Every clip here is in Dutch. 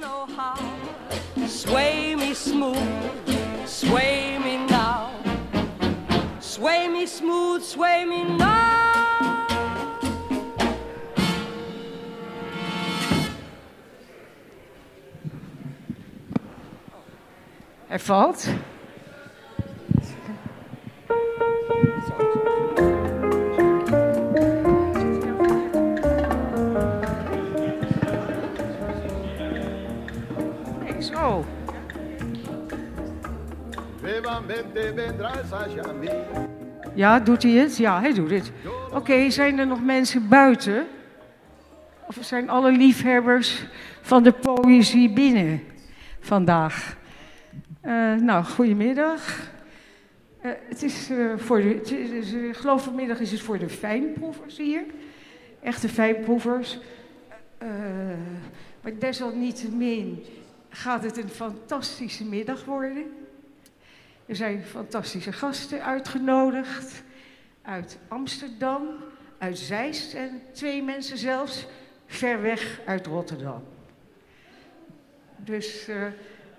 know how. Sway me smooth, sway me now. Sway me smooth, sway me now. Er Hij valt. Ja, doet hij het? Ja, hij doet het. Oké, zijn er nog mensen buiten? Of zijn alle liefhebbers van de poëzie binnen vandaag? Eh, nou, goedemiddag. Eh, het is eh, voor de, het ik geloof vanmiddag is het voor de fijnproevers hier. Echte fijnproevers. Maar desalniettemin gaat het een fantastische middag worden. Er zijn fantastische gasten uitgenodigd. Uit Amsterdam, uit Zeist en twee mensen zelfs ver weg uit Rotterdam. Dus eh,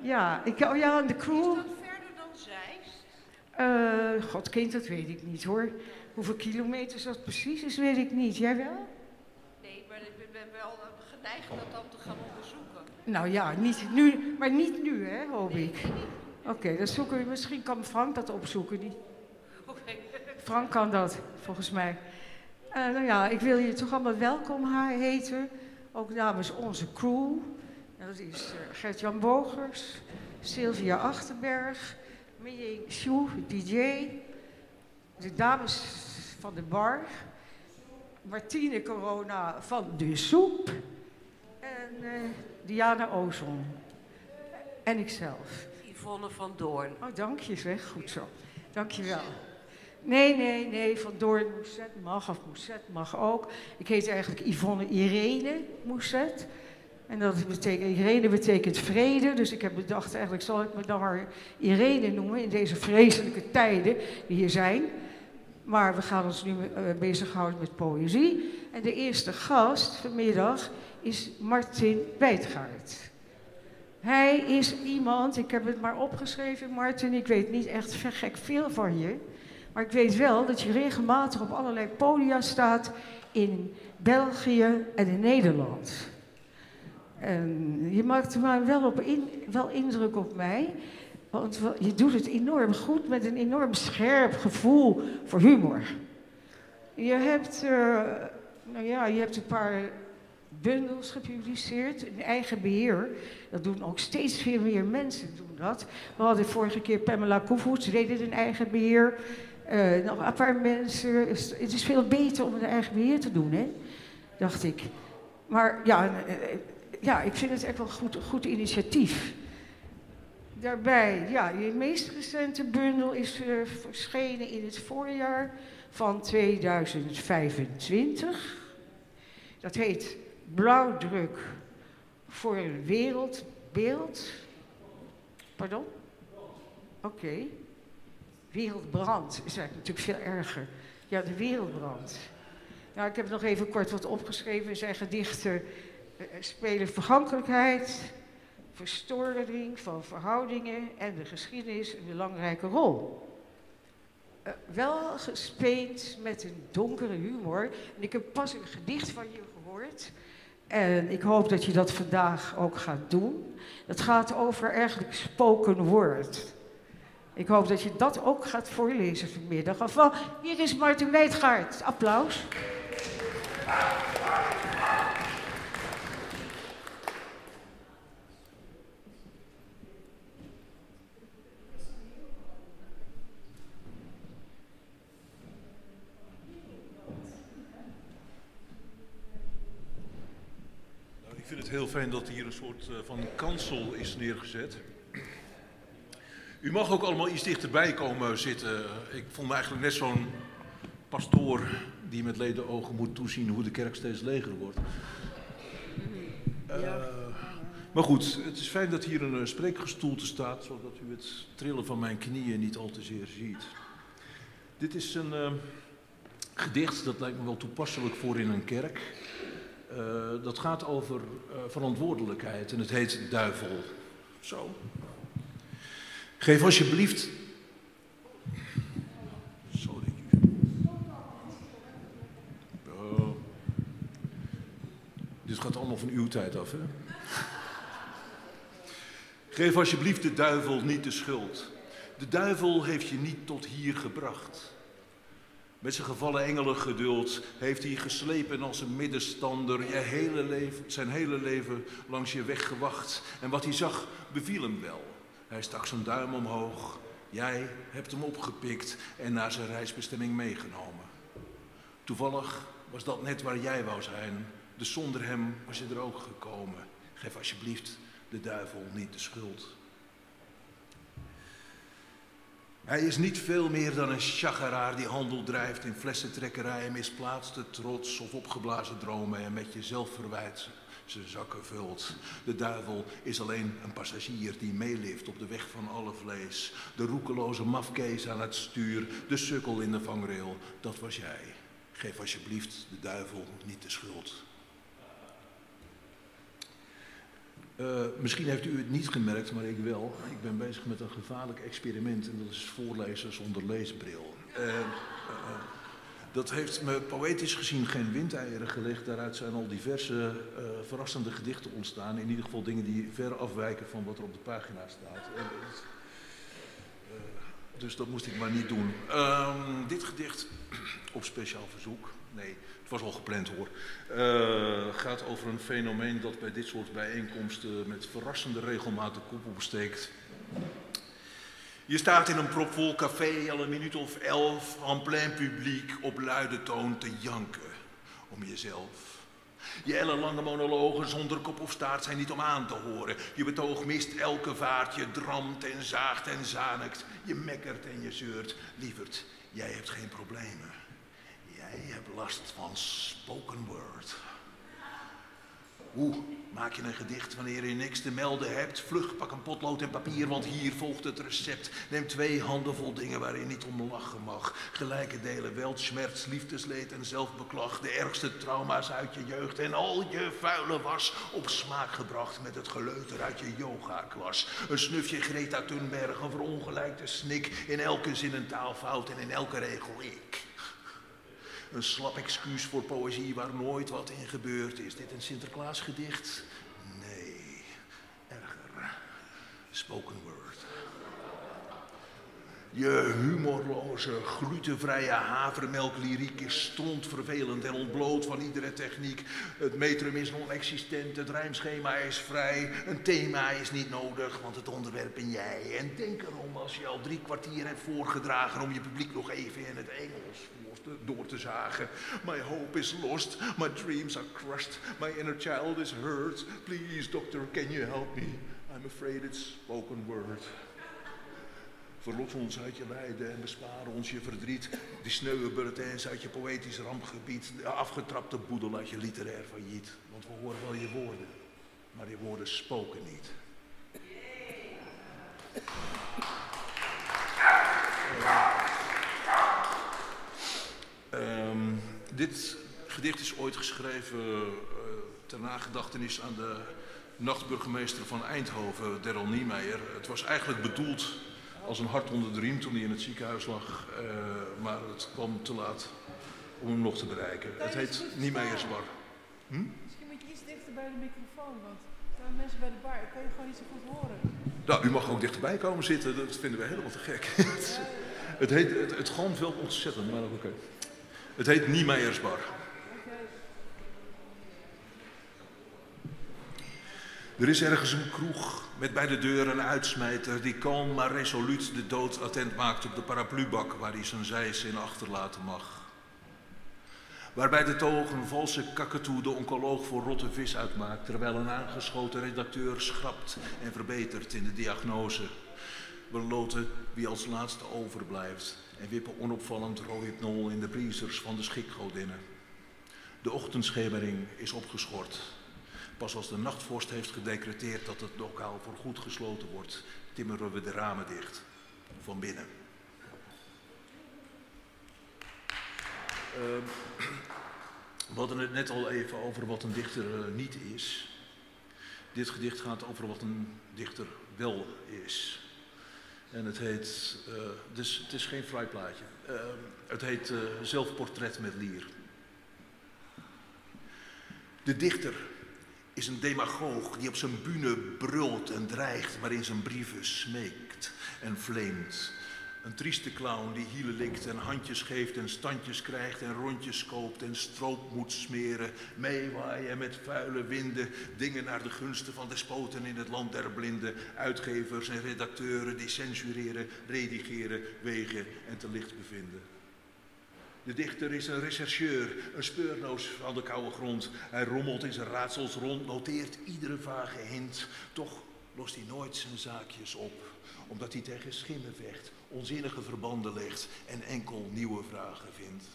ja, ik, oh ja, de crew. Wat verder dan Zeist? Eh, God kind, dat weet ik niet hoor. Hoeveel kilometers dat precies is, weet ik niet. Jij wel? Nee, maar ik ben wel geneigd dat dan te gaan onderzoeken. Nou ja, niet nu, maar niet nu, hè, hoop ik. Oké, dan zoeken we. Misschien kan Frank dat opzoeken. Die. Frank kan dat, volgens mij. Eh, nou ja, ik wil je toch allemaal welkom heten. Ook namens onze crew. Dat is eh, Gert-Jan Bogers, Sylvia Achterberg, Miying Sjoe, DJ. De dames van de bar. Martine Corona van de soep. En eh, Diana Ozon. En ikzelf. Yvonne van Doorn. Oh, dank je zeg. Goed zo. Dank je wel. Nee, nee, nee. Van Doorn Mousset mag of Mousset mag ook. Ik heet eigenlijk Yvonne Irene Mousset. En dat betekent, Irene betekent vrede. Dus ik heb bedacht, eigenlijk zal ik me dan maar Irene noemen in deze vreselijke tijden die hier zijn. Maar we gaan ons nu eh, bezighouden met poëzie. En de eerste gast vanmiddag is Martin Wijtgaard. Hij is iemand, ik heb het maar opgeschreven, Martin, ik weet niet echt gek veel van je. Maar ik weet wel dat je regelmatig op allerlei podia staat in België en in Nederland. En je maakt maar wel, op wel indruk op mij, want je doet het enorm goed met een enorm scherp gevoel voor humor. Je hebt, eh, nou ja, je hebt een paar bundels gepubliceerd in eigen beheer. Dat doen ook steeds veel meer mensen doen dat. We hadden vorige keer Pamela Koevoets, deed het in eigen beheer. Eh, nog een paar mensen. Het is veel beter om in eigen beheer te doen, hè? dacht ik. Maar ja, eh, eh, ja ik vind het echt wel een goed, goed initiatief. Daarbij, ja, je meest recente bundel is verschenen in het voorjaar van 2025. Dat heet Blauwdruk voor een wereldbeeld. Pardon? Oké. Wereldbrand is eigenlijk natuurlijk veel erger. Ja, de wereldbrand. Nou, ik heb nog even kort wat opgeschreven. Zijn gedichten eh, spelen vergankelijkheid, verstoring van verhoudingen en de geschiedenis een belangrijke rol. Eh, wel gespeeld met een donkere humor. En ik heb pas een gedicht van je gehoord. En ik hoop dat je dat vandaag ook gaat doen. Dat gaat over eigenlijk spoken word. Ik hoop dat je dat ook gaat voorlezen vanmiddag. Of wel, hier is Martin Weidgaard. Applaus. Heel fijn dat hier een soort eh, van kansel is neergezet. U mag ook allemaal iets dichterbij komen zitten. Ik vond me eigenlijk net zo'n pastoor die met leden ogen moet toezien hoe de kerk steeds leger wordt. Eh, maar goed, het is fijn dat hier een eh, spreekgestoelte staat, zodat u het trillen van mijn knieën niet al te zeer ziet. Dit is een gedicht, dat lijkt me wel toepasselijk voor in een kerk. Eh, dat gaat over eh, verantwoordelijkheid en het heet Duivel. Zo. Geef alsjeblieft. Sorry. Oh. Dit gaat allemaal van uw tijd af, hè? Geef alsjeblieft de duivel niet de schuld. De duivel heeft je niet tot hier gebracht. Met zijn gevallen engelengeduld heeft hij geslepen als een middenstander je hele leven, zijn hele leven langs je weg gewacht. En wat hij zag beviel hem wel. Hij stak zijn duim omhoog. Jij hebt hem opgepikt en naar zijn reisbestemming meegenomen. Toevallig was dat net waar jij wou zijn. Dus zonder hem was je er ook gekomen. Geef alsjeblieft de duivel niet de schuld. Hij is niet veel meer dan een chageraar die handel drijft in flessentrekkerijen, misplaatste trots of opgeblazen dromen en met je zelfverwijt zijn zakken vult. De duivel is alleen een passagier die meelift op de weg van alle vlees. De roekeloze mafkees aan het stuur, de sukkel in de vangrail, dat was jij. Geef alsjeblieft de duivel niet de schuld. Uh, misschien heeft u het niet gemerkt, maar ik wel. Ik ben bezig met een gevaarlijk experiment en dat is voorlezen zonder leesbril. Uh, uh, dat heeft me poëtisch gezien geen windeieren gelegd. Daaruit zijn al diverse verrassende gedichten ontstaan. In ieder geval dingen die ver afwijken van wat er op de pagina staat. dus dat moest ik maar niet doen. Ehm, dit gedicht op speciaal verzoek. Nee, was al gepland hoor. Uh, gaat over een fenomeen dat bij dit soort bijeenkomsten met verrassende regelmaat de kop opsteekt. Je staat in een propvol café al een minuut of elf, en plein publiek, op luide toon te janken om jezelf. Je ellenlange monologen zonder kop of staart zijn niet om aan te horen. Je betoog mist elke vaart, je dramt en zaagt en zanikt. Je mekkert en je zeurt. Lieverd, jij hebt geen problemen. Jij hebt last van spoken word. Hoe maak je een gedicht wanneer je niks te melden hebt? Vlug, pak een potlood en papier, want hier volgt het recept. Neem twee handen vol dingen waar je niet om lachen mag. Gelijke delen weltschmerz, liefdesleed en zelfbeklag. De ergste trauma's uit je jeugd en al je vuile was op smaak gebracht met het geleuter uit je yoga-klas. Een snufje Greta Thunberg, een verongelijkte snik. In elke zin een taalfout en in elke regel ik. Een slap excuus voor poëzie waar nooit wat in gebeurt. Is dit een Sinterklaasgedicht? Nee, erger. Spoken word. Je humorloze, glutenvrije havermelklyriek is strontvervelend en ontbloot van iedere techniek. Het metrum is non-existent, het rijmschema is vrij, een thema is niet nodig, want het onderwerp ben jij. En denk erom als je al drie kwartier hebt voorgedragen om je publiek nog even in het Engels door te zagen. My hope is lost, my dreams are crushed, my inner child is hurt. Please, doctor, can you help me? I'm afraid it's spoken word. Verlos ons uit je lijden en bespaar ons je verdriet. Die sneuwe bulletins uit je poëtisch rampgebied. De afgetrapte boedel uit je literair failliet. Want we horen wel je woorden, maar je woorden spoken niet. Dit gedicht is ooit geschreven uh, ter nagedachtenis aan de nachtburgemeester van Eindhoven, Daryl Niemeyer. Het was eigenlijk bedoeld als een hart onder de riem toen hij in het ziekenhuis lag, uh, maar het kwam te laat om hem nog te bereiken. Het heet Niemeyers Bar. Hm? Misschien moet je iets dichter bij de microfoon, want er zijn mensen bij de bar, kan je gewoon niet zo goed horen. Nou, u mag ook dichterbij komen zitten, dat vinden we helemaal te gek. het, heet, het, het galmt wel ontzettend, maar oké. Okay. Het heet Niemeyersbar. Er is ergens een kroeg met bij de deur een uitsmijter die kalm maar resoluut de dood attent maakt op de paraplubak waar hij zijn zijs in achterlaten mag. Waarbij de toog een valse kakatoe de oncoloog voor rotte vis uitmaakt, terwijl een aangeschoten redacteur schrapt en verbetert in de diagnose. We loten wie als laatste overblijft en wippen onopvallend rohypnol in de briezers van de schikgodinnen. De ochtendschemering is opgeschort. Pas als de nachtvorst heeft gedecreteerd dat het lokaal voorgoed gesloten wordt, timmeren we de ramen dicht. Van binnen. Uh, We hadden het net al even over wat een dichter eh, niet is. Dit gedicht gaat over wat een dichter wel is. En het heet, eh, dus het is geen fraai plaatje. Eh, het heet eh, Zelfportret met Lier. De dichter is een demagoog die op zijn bühne brult en dreigt, maar in zijn brieven smeekt en vleemt. Een trieste clown die hielen likt en handjes geeft en standjes krijgt en rondjes koopt en stroop moet smeren, meewaaien en met vuile winden dingen naar de gunsten van despoten in het land der blinden, uitgevers en redacteuren die censureren, redigeren, wegen en te licht bevinden. De dichter is een rechercheur, een speurnoos van de koude grond. Hij rommelt in zijn raadsels rond, noteert iedere vage hint. Toch lost hij nooit zijn zaakjes op, omdat hij tegen schimmen vecht, onzinnige verbanden legt en enkel nieuwe vragen vindt.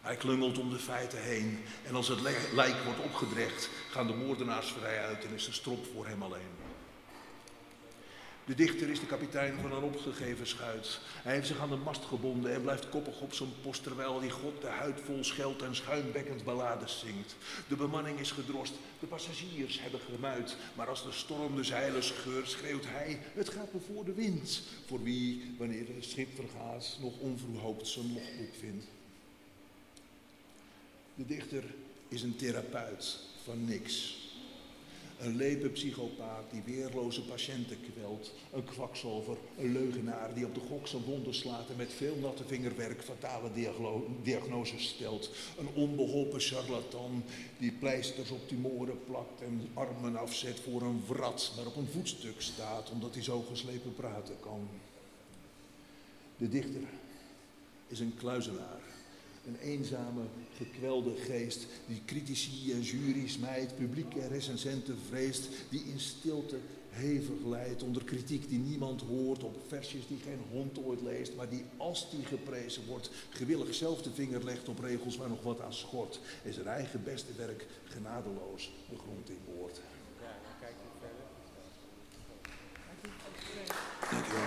Hij klungelt om de feiten heen en als het lijk wordt opgedrecht, gaan de moordenaars vrij uit en is de strop voor hem alleen. De dichter is de kapitein van een opgegeven schuit. Hij heeft zich aan de mast gebonden en blijft koppig op zijn post terwijl hij God de huid vol scheldt en schuimbekkend ballades zingt. De bemanning is gedrost, de passagiers hebben gemuid, maar als de storm de zeilen scheurt, schreeuwt hij: Het gaat me voor de wind. Voor wie, wanneer het schip vergaat, nog onverhoopt zijn logboek vindt. De dichter is een therapeut van niks. Een lepe psychopaat die weerloze patiënten kwelt. Een kwakzalver, een leugenaar die op de gok zijn wonden slaat en met veel natte vingerwerk fatale diagnoses stelt. Een onbeholpen charlatan die pleisters op tumoren plakt en armen afzet voor een wrat, maar op een voetstuk staat omdat hij zo geslepen praten kan. De dichter is een kluizenaar. Een eenzame, gekwelde geest die critici en juries mijt, publiek en recensenten vreest, die in stilte hevig lijdt onder kritiek die niemand hoort, op versjes die geen hond ooit leest, maar die als die geprezen wordt, gewillig zelf de vinger legt op regels waar nog wat aan schort en zijn eigen beste werk genadeloos de in boort. Dankjewel.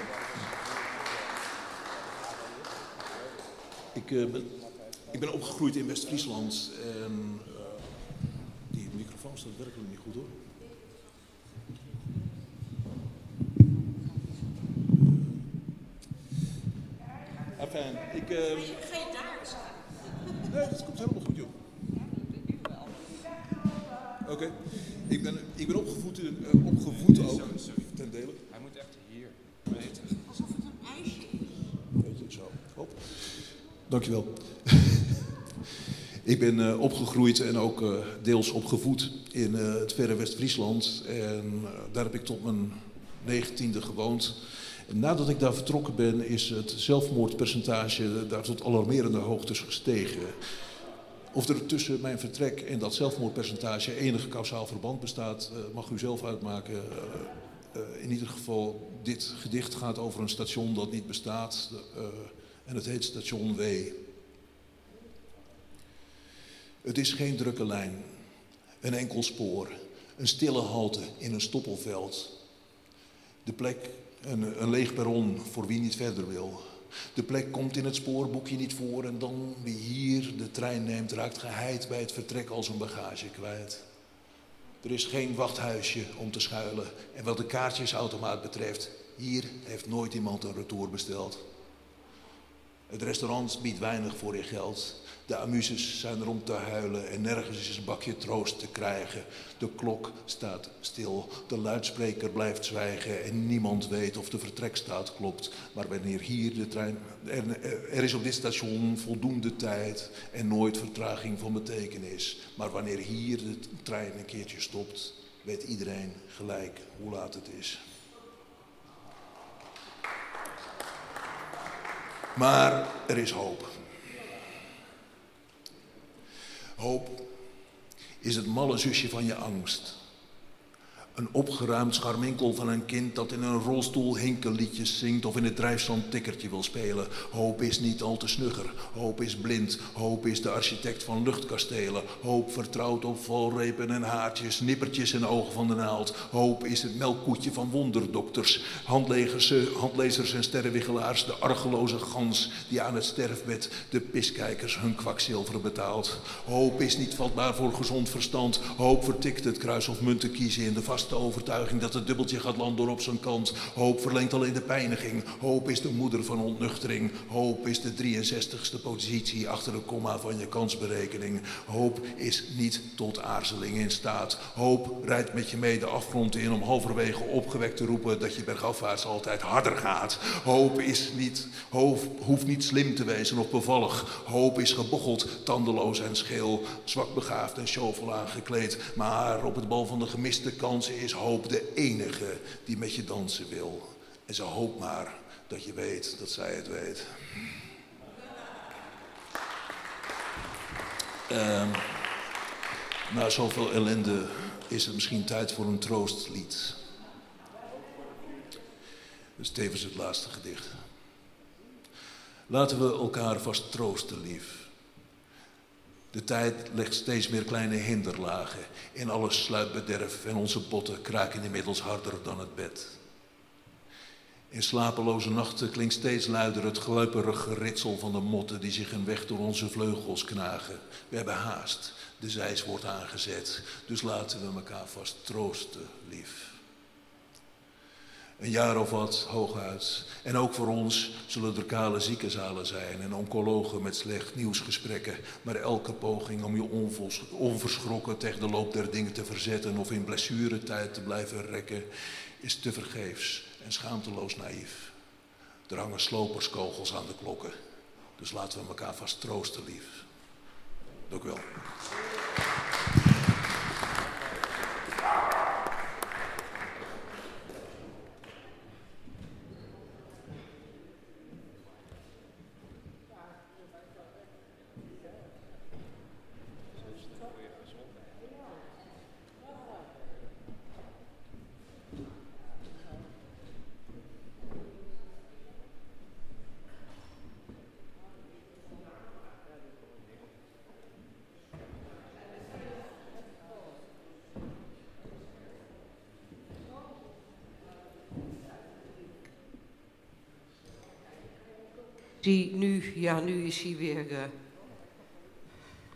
Ik, eh, ben, ik ben opgegroeid in West-Friesland en eh, die microfoon staat werkelijk niet goed hoor. Enfin, ik... eh, Nee, dat komt helemaal goed joh. Oké, ik, ben, ik ben opgevoed, in, eh, opgevoed ook, ten dele. Hij moet echt hier. Alsof het een ijsje is. Weet je, zo. Hop. Dankjewel. Ik ben eh, opgegroeid en ook eh, deels opgevoed in eh, het verre West-Friesland. En daar heb ik tot mijn negentiende gewoond. Nadat ik daar vertrokken ben, is het zelfmoordpercentage daar tot alarmerende hoogtes gestegen. Of er tussen mijn vertrek en dat zelfmoordpercentage enig kausaal verband bestaat, mag u zelf uitmaken. In ieder geval, dit gedicht gaat over een station dat niet bestaat. en het heet Station W. Het is geen drukke lijn, een enkel spoor, een stille halte in een stoppelveld. De plek, een, een leeg perron voor wie niet verder wil. De plek komt in het spoorboekje niet voor en dan wie hier de trein neemt raakt geheid bij het vertrek al zijn bagage kwijt. Er is geen wachthuisje om te schuilen en wat de kaartjesautomaat betreft, hier heeft nooit iemand een retour besteld. Het restaurant biedt weinig voor je geld. De amuses zijn er om te huilen en nergens is een bakje troost te krijgen. De klok staat stil, de luidspreker blijft zwijgen en niemand weet of de vertrekstaat klopt. Maar wanneer hier de trein. Er, er is op dit station voldoende tijd en nooit vertraging van betekenis. Maar wanneer hier de trein een keertje stopt, weet iedereen gelijk hoe laat het is. Maar er is hoop. Hoop is het malle zusje van je angst. Een opgeruimd scharminkel van een kind dat in een rolstoel hinkelliedjes zingt of in het drijfzand tikkertje wil spelen. Hoop is niet al te snugger. Hoop is blind. Hoop is de architect van luchtkastelen. Hoop vertrouwt op valrepen en haartjes, nippertjes en ogen van de naald. Hoop is het melkkoetje van wonderdokters, eh, handlezers en sterrenwiggelaars, de argeloze gans die aan het sterfbed de piskijkers hun kwakzilver betaalt. Hoop is niet vatbaar voor gezond verstand. Hoop vertikt het kruis of munten kiezen in de vaste overtuiging dat het dubbeltje gaat landen op zijn kant. Hoop verlengt alleen de pijniging. Hoop is de moeder van ontnuchtering. Hoop is de 63ste positie achter de komma van je kansberekening. Hoop is niet tot aarzeling in staat. Hoop rijdt met je mee de afgrond in om halverwege opgewekt te roepen dat je bergafwaarts altijd harder gaat. Hoop is niet, hoop hoeft niet slim te wezen of bevallig. Hoop is gebocheld, tandeloos en scheel, zwak begaafd en shovel aangekleed. Maar op het bal van de gemiste kansen is hoop de enige die met je dansen wil. En ze hoopt maar dat je weet dat zij het weet. Ehm, na zoveel ellende is het misschien tijd voor een troostlied. Is tevens het laatste gedicht. Laten we elkaar vast troosten, lief. De tijd legt steeds meer kleine hinderlagen in alles sluipbederf en onze botten kraken inmiddels harder dan het bed. In slapeloze nachten klinkt steeds luider het gluiperig geritsel van de motten die zich een weg door onze vleugels knagen. We hebben haast, de zeis wordt aangezet, dus laten we elkaar vast troosten, lief. Een jaar of wat, hooguit. En ook voor ons zullen er kale ziekenzalen zijn en oncologen met slecht nieuwsgesprekken. Maar elke poging om je onverschrokken tegen de loop der dingen te verzetten of in blessuretijd te blijven rekken, is te vergeefs en schaamteloos naïef. Er hangen sloperskogels aan de klokken. Dus laten we elkaar vast troosten, lief. Dank u wel. Die nu, ja, nu is hij weer uh,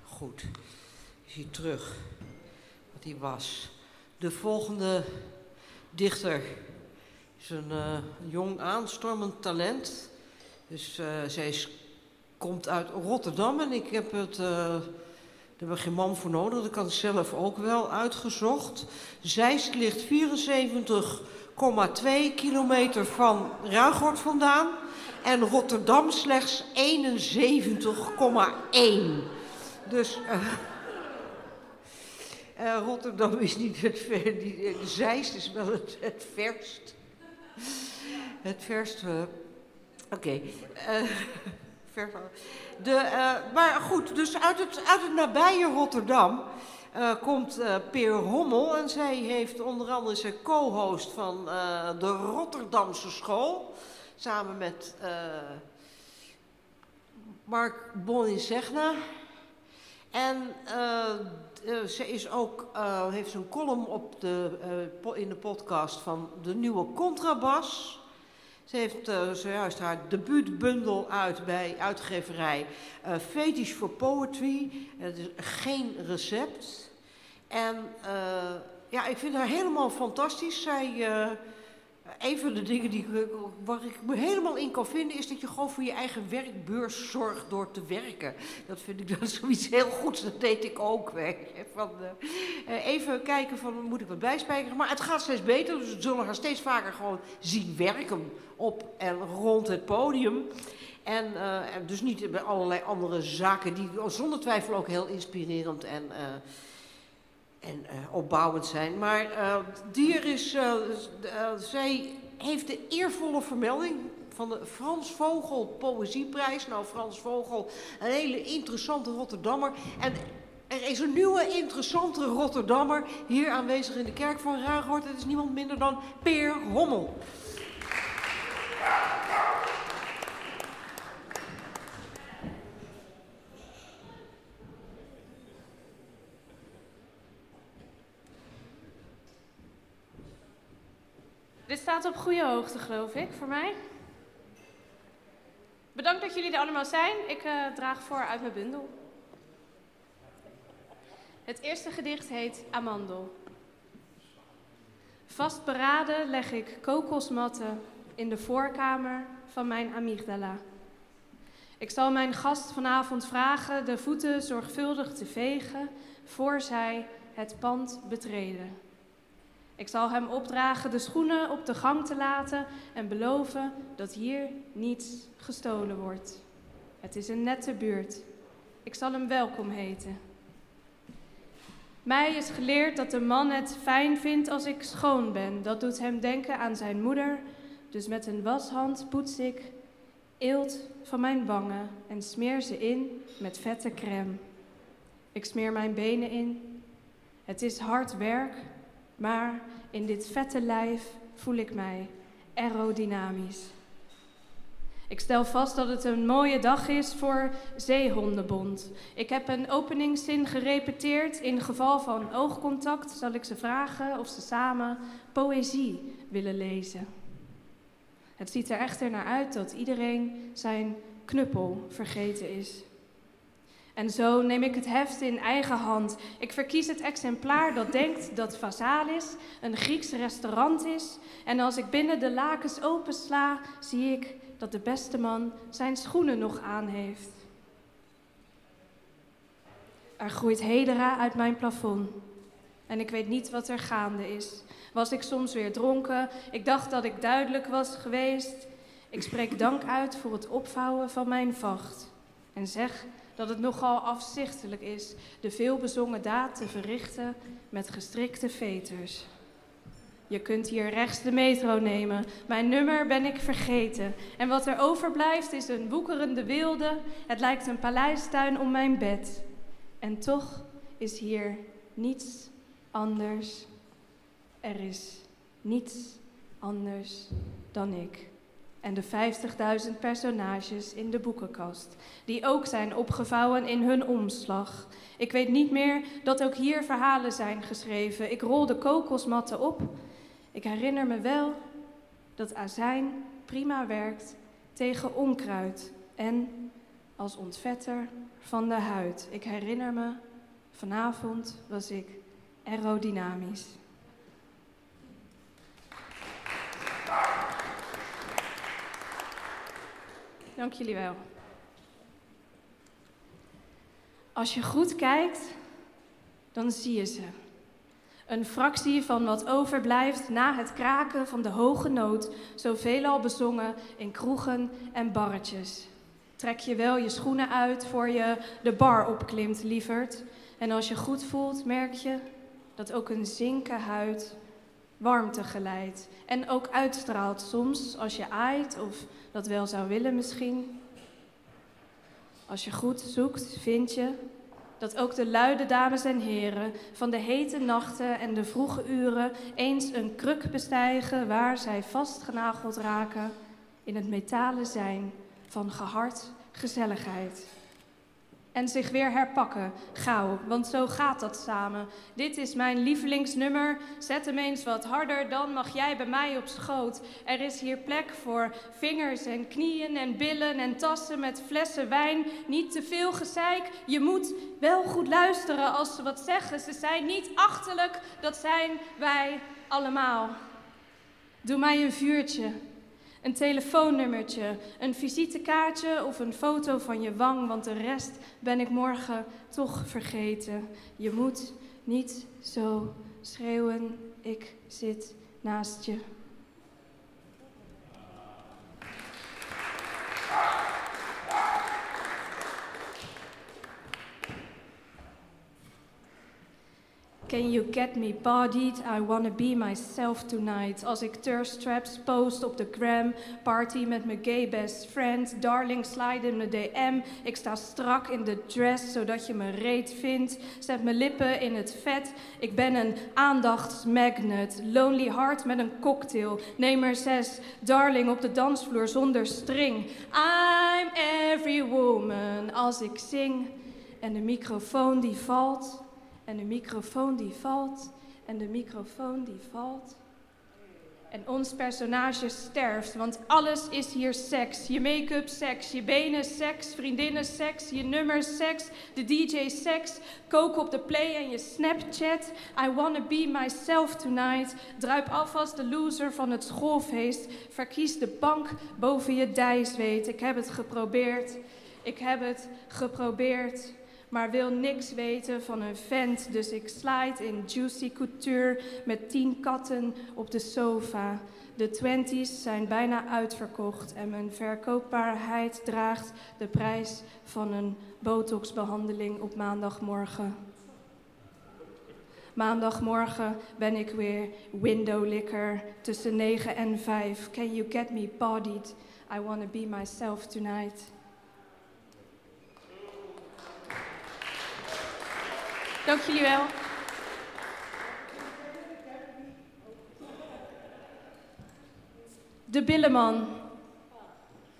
goed. Is hij terug, wat hij was. De volgende dichter is een uh, jong aanstormend talent. Dus uh, zij is, komt uit Rotterdam en ik heb het. daar hebben we geen man voor nodig, dat kan zelf ook wel uitgezocht. Zeist ligt 74,2 kilometer van Ruigoord vandaan en Rotterdam slechts 71,1. Dus uh, uh, Rotterdam is niet het ver, die, Zeist is wel het, het verst. Het verst. Oké. Okay. maar goed, dus uit het, uit het nabije Rotterdam komt Peer Hommel. En zij heeft onder andere zijn co-host van de Rotterdamse school samen met uh, Mark Boninsegna. En uh, ze is ook, uh, heeft een column op de, in de podcast van de nieuwe Contrabas. Ze heeft zojuist haar debuutbundel uit bij uitgeverij Fetish for Poetry. Het is geen recept. En ja, ik vind haar helemaal fantastisch. Zij een van de dingen die, waar ik me helemaal in kan vinden, is dat je gewoon voor je eigen werkbeurs zorgt door te werken. Dat vind ik dan zoiets heel goeds, dat deed ik ook. Van, uh, even kijken van, moet ik wat bijspijkeren? Maar het gaat steeds beter, dus we zullen haar steeds vaker gewoon zien werken op en rond het podium. En uh, dus niet bij allerlei andere zaken die zonder twijfel ook heel inspirerend en... en uh, opbouwend zijn. Maar uh, Dier is, uh, zij heeft de eervolle vermelding van de Frans Vogel Poëzieprijs. Nou, Frans Vogel, een hele interessante Rotterdammer. En Er is een nieuwe, interessante Rotterdammer hier aanwezig in de kerk van Ruigoort. Het is niemand minder dan Peer Hommel. Dit staat op goede hoogte, geloof ik, voor mij. Bedankt dat jullie er allemaal zijn. Ik eh, draag voor uit mijn bundel. Het eerste gedicht heet Amandel. Vastberaden leg ik kokosmatten in de voorkamer van mijn amygdala. Ik zal mijn gast vanavond vragen de voeten zorgvuldig te vegen voor zij het pand betreden. Ik zal hem opdragen de schoenen op de gang te laten en beloven dat hier niets gestolen wordt. Het is een nette buurt. Ik zal hem welkom heten. Mij is geleerd dat de man het fijn vindt als ik schoon ben. Dat doet hem denken aan zijn moeder. Dus met een washand poets ik eelt van mijn wangen en smeer ze in met vette crème. Ik smeer mijn benen in. Het is hard werk, maar in dit vette lijf voel ik mij aerodynamisch. Ik stel vast dat het een mooie dag is voor Zeehondenbond. Ik heb een openingszin gerepeteerd. In geval van oogcontact zal ik ze vragen of ze samen poëzie willen lezen. Het ziet er echter naar uit dat iedereen zijn knuppel vergeten is. En zo neem ik het heft in eigen hand. Ik verkies het exemplaar dat denkt dat Vasalis een Grieks restaurant is. En als ik binnen de lakens opensla, zie ik dat de beste man zijn schoenen nog aan heeft. Er groeit hedera uit mijn plafond. En ik weet niet wat er gaande is. Was ik soms weer dronken? Ik dacht dat ik duidelijk was geweest. Ik spreek dank uit voor het opvouwen van mijn vacht. En zeg dat het nogal afzichtelijk is de veelbezongen daad te verrichten met gestrikte veters. Je kunt hier rechts de metro nemen. Mijn nummer ben ik vergeten. En wat er overblijft is een woekerende wilde. Het lijkt een paleistuin om mijn bed. En toch is hier niets anders. Er is niets anders dan ik en de 50.000 personages in de boekenkast, die ook zijn opgevouwen in hun omslag. Ik weet niet meer dat ook hier verhalen zijn geschreven. Ik rol de kokosmatten op. Ik herinner me wel dat azijn prima werkt tegen onkruid en als ontvetter van de huid. Ik herinner me, vanavond was ik aerodynamisch. Dank jullie wel. Als je goed kijkt, dan zie je ze. Een fractie van wat overblijft na het kraken van de hoge noot, zoveel al bezongen in kroegen en barretjes. Trek je wel je schoenen uit voor je de bar opklimt, lieverd. En als je goed voelt, merk je dat ook een zinken huid warmte geleidt. En ook uitstraalt soms als je aait of dat wel zou willen misschien. Als je goed zoekt, vind je dat ook de luide dames en heren van de hete nachten en de vroege uren eens een kruk bestijgen waar zij vastgenageld raken in het metalen zijn van gehard gezelligheid en zich weer herpakken. Gauw, want zo gaat dat samen. Dit is mijn lievelingsnummer. Zet hem eens wat harder, dan mag jij bij mij op schoot. Er is hier plek voor vingers en knieën en billen en tassen met flessen wijn. Niet te veel gezeik. Je moet wel goed luisteren als ze wat zeggen. Ze zijn niet achterlijk, dat zijn wij allemaal. Doe mij een vuurtje. Een telefoonnummertje, een visitekaartje of een foto van je wang, want de rest ben ik morgen toch vergeten. Je moet niet zo schreeuwen, ik zit naast je. Can you get me bodied? I wanna be myself tonight. Als ik thirst traps post op de gram. Party met mijn gay best friend. Darling, slide in mijn DM. Ik sta strak in de dress, zodat je me reet vindt. Zet mijn lippen in het vet. Ik ben een aandachtsmagnet. Lonely heart met een cocktail. Neem er. Darling op de dansvloer zonder string. I'm every woman als ik zing. En de microfoon die valt. En de microfoon die valt. En de microfoon die valt. En ons personage sterft, want alles is hier seks. Je make-up seks, je benen seks, vriendinnen seks, je nummers seks, de DJ seks, koken op de play en je Snapchat. I wanna be myself tonight. Druip af als de loser van het schoolfeest. Verkies de bank boven je dijsweet. Ik heb het geprobeerd, ik heb het geprobeerd maar wil niks weten van een vent. Dus ik slide in juicy couture met tien katten op de sofa. De twenties zijn bijna uitverkocht en mijn verkoopbaarheid draagt de prijs van een botoxbehandeling op maandagmorgen. Maandagmorgen ben ik weer windowlicker tussen 9 en 5. Can you get me bodied? I wanna be myself tonight. Dank jullie wel. De Billeman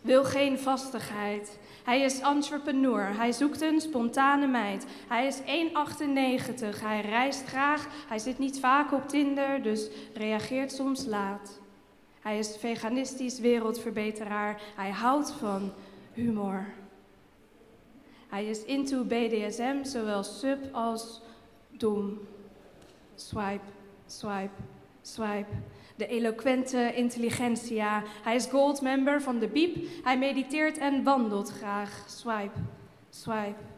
wil geen vastigheid. Hij is entrepreneur. Hij zoekt een spontane meid. Hij is 1,98. Hij reist graag. Hij zit niet vaak op Tinder, dus reageert soms laat. Hij is veganistisch wereldverbeteraar. Hij houdt van humor. Hij is into BDSM, zowel sub als dom. Swipe, swipe, swipe. De eloquente intelligentia. Hij is gold member van de Biep. Hij mediteert en wandelt graag. Swipe, swipe.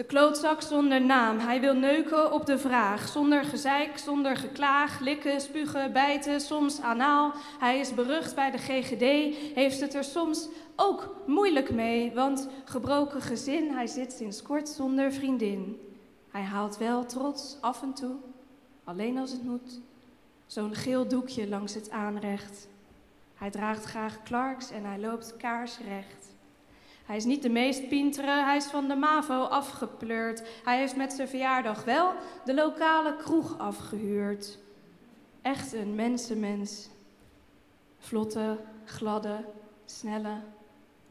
De klootzak zonder naam. Hij wil neuken op de vraag. Zonder gezeik, zonder geklaag. Likken, spugen, bijten, soms anaal. Hij is berucht bij de GGD. Heeft het er soms ook moeilijk mee. Want gebroken gezin, hij zit sinds kort zonder vriendin. Hij haalt wel trots af en toe, alleen als het moet, zo'n geel doekje langs het aanrecht. Hij draagt graag Clarks en hij loopt kaarsrecht. Hij is niet de meest pintere, hij is van de MAVO afgepleurd. Hij heeft met zijn verjaardag wel de lokale kroeg afgehuurd. Echt een mensenmens. Vlotte, gladde, snelle.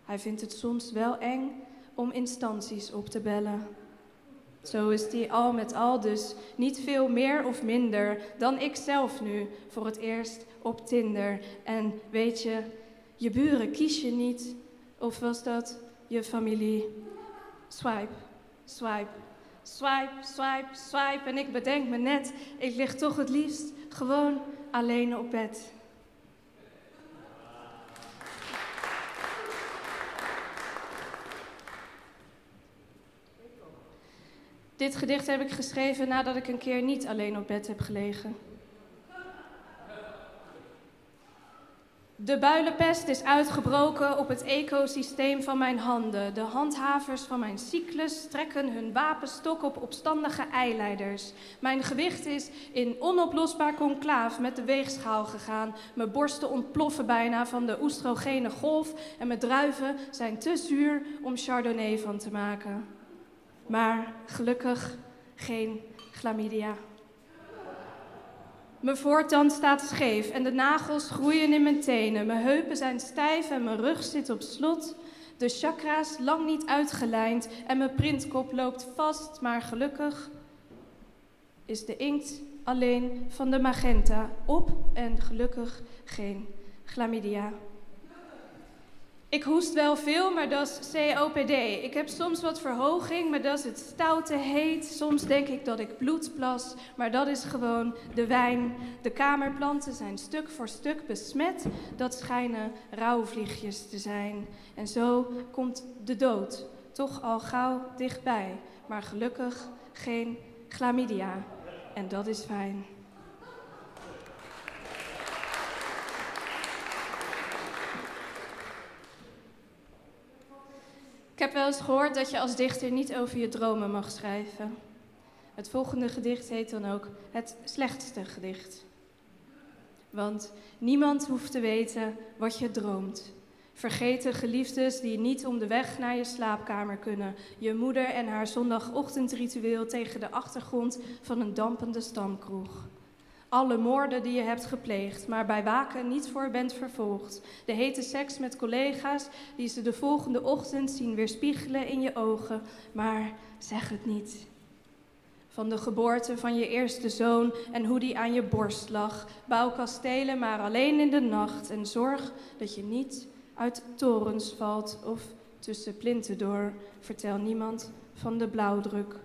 Hij vindt het soms wel eng om instanties op te bellen. Zo is die al met al dus niet veel meer of minder dan ik zelf nu voor het eerst op Tinder. En weet je, je buren kies je niet. Of was dat je familie? Swipe, swipe, swipe, swipe, swipe. En ik bedenk me net, ik lig toch het liefst gewoon alleen op bed. Dit gedicht heb ik geschreven nadat ik een keer niet alleen op bed heb gelegen. De builenpest is uitgebroken op het ecosysteem van mijn handen. De handhavers van mijn cyclus trekken hun wapenstok op opstandige eileiders. Mijn gewicht is in onoplosbaar conclaaf met de weegschaal gegaan. Mijn borsten ontploffen bijna van de oestrogene golf en mijn druiven zijn te zuur om chardonnay van te maken maar gelukkig geen chlamydia. Mijn voortand staat scheef en de nagels groeien in mijn tenen. Mijn heupen zijn stijf en mijn rug zit op slot. De chakra's lang niet uitgelijnd en mijn printkop loopt vast, maar gelukkig is de inkt alleen van de magenta op en gelukkig geen chlamydia. Ik hoest wel veel, maar dat is COPD. Ik heb soms wat verhoging, maar dat is het stoute heet. Soms denk ik dat ik bloed plas, maar dat is gewoon de wijn. De kamerplanten zijn stuk voor stuk besmet. Dat schijnen rouwvliegjes te zijn. En zo komt de dood toch al gauw dichtbij. Maar gelukkig geen chlamydia. En dat is fijn. Ik heb wel eens gehoord dat je als dichter niet over je dromen mag schrijven. Het volgende gedicht heet dan ook Het slechtste gedicht. Want niemand hoeft te weten wat je droomt. Vergeten geliefdes die niet om de weg naar je slaapkamer kunnen. Je moeder en haar zondagochtendritueel tegen de achtergrond van een dampende stamkroeg. Alle moorden die je hebt gepleegd, maar bij waken niet voor bent vervolgd. De hete seks met collega's die ze de volgende ochtend zien weerspiegelen in je ogen, maar zeg het niet. Van de geboorte van je eerste zoon en hoe die aan je borst lag. Bouw kastelen, maar alleen in de nacht. En zorg dat je niet uit torens valt of tussen plinten door. Vertel niemand van de blauwdruk.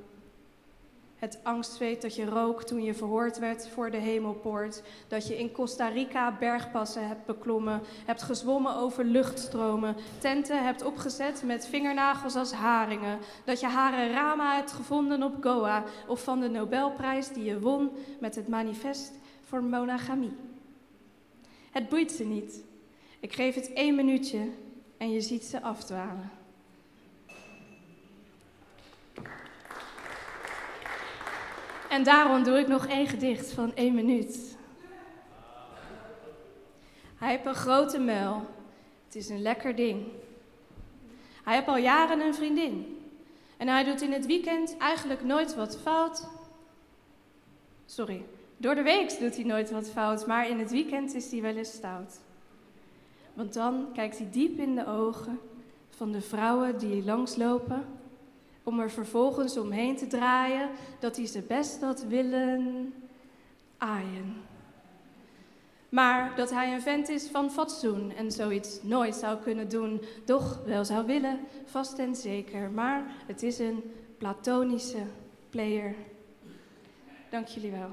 Het angstzweet dat je rook toen je verhoord werd voor de hemelpoort. Dat je in Costa Rica bergpassen hebt beklommen. Hebt gezwommen over luchtstromen. Tenten hebt opgezet met vingernagels als haringen. Dat je haren rama hebt gevonden op Goa. Of van de Nobelprijs die je won met het manifest voor monogamie. Het boeit ze niet. Ik geef het één minuutje en je ziet ze afdwalen. En daarom doe ik nog één gedicht van één minuut. Hij heeft een grote muil. Het is een lekker ding. Hij heeft al jaren een vriendin. En hij doet in het weekend eigenlijk nooit wat fout. Sorry, door de week doet hij nooit wat fout, maar in het weekend is hij wel eens stout. Want dan kijkt hij diep in de ogen van de vrouwen die langslopen om er vervolgens omheen te draaien dat hij ze best had willen aaien. Maar dat hij een vent is van fatsoen en zoiets nooit zou kunnen doen, doch wel zou willen, vast en zeker. Maar het is een platonische player. Dank jullie wel.